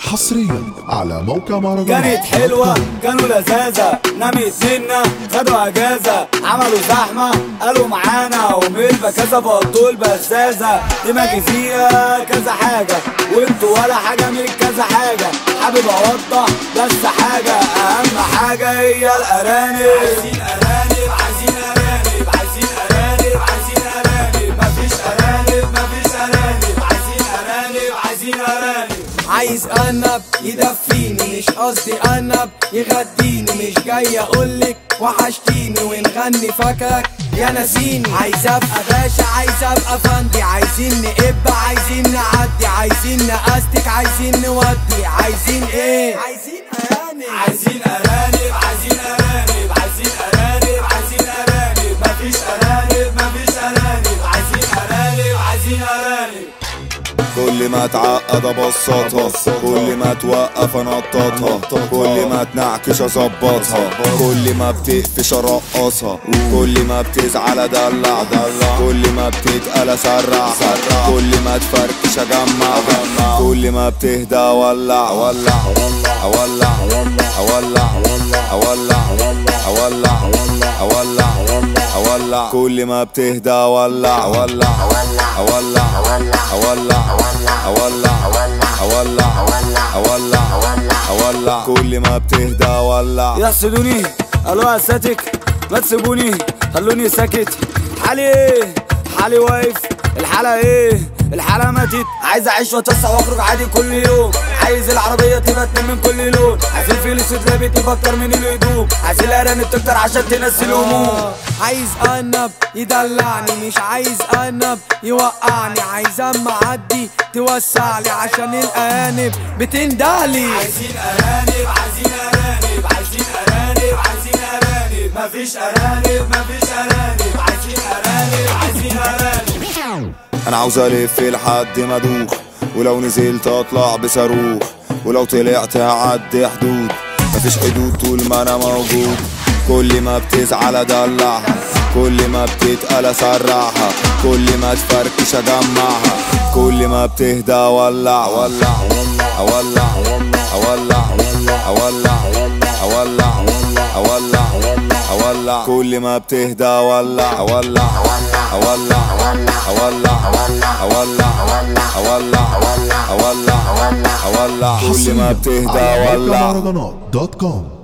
حصريا على موقع مهرجانات كانت حلوة كانوا لذاذة. نامت منا خدوا أجازة عملوا زحمة قالوا معانا. وملبة كذا بطول بزازة. دماغي فيها كذا حاجة. وانتوا ولا حاجة من كذا حاجة. حابب أوضح بس حاجة. أهم حاجة هي الارانب عايز ارنب يدفيني مش قصدي ارنب يغديني مش جاي أقولك وحشتيني ونغني فاكرك يا نسيني. عايز أبقى باشا عايز أبقى فندي عايزين نقب عايزين نعدي عايزين نقستك عايزين نودي عايزين إيه؟ عايزين ارانب عايزين ارانب كل ما تعقد ابسطها كل ما توقف انططها كل ما تنعكش اظبطها كل ما بتقفش ارقصها كل ما بتزعل ادلع كل ما بتتقل اسرع كل ما تفركش اجمع كل ما بتهدى اولع اولع اولع اولع اولع اولع اولع اولع كل ما بتهدى اولع اولع اولع اولع اولع أولع أولع أولع كل ما بتهدى أولع. يحسدوني قالوا اساتك ما تسيبوني خلوني ساكت. حالي إيه؟ حالي واقف. الحالة إيه؟ الحالة ماتت. عايز اعيش واتوسع واخرج عادي كل يوم. عايز العربية تبقى اتنين من كل لون. عايز الفلوس تلاقي تبقى أكتر من الهدوم عايز الارانب تكتر عشان تنسي الهموم. عايز ارنب يدلعني مش عايز ارنب يوقعني. عايز أما أعدي توسع لي عشان الأرانب بتندهلي عايزين أرانب عايزين أرانب عايزين أرانب عايزين أرانب. مفيش أرانب مفيش أرانب. عايزين أرانب عايزين أرانب. أنا عاوز ألف لحد ما أدوخ ولو نزلت أطلع بصاروخ ولو طلعت هعدي حدود. مفيش حدود طول ما أنا موجود. كل ما بتزعل أدلعها كل ما بتتقل أسرعها كل ما تفركش أجمعها كل ما بتهدى أولع أولع أولع أولع أولع أولع أولع أولع كل ما بتهدى أولع أولع أولع. أولع أولع أولع أولع أولع أولع أولع كل ما بتهدى اولع دوت كوم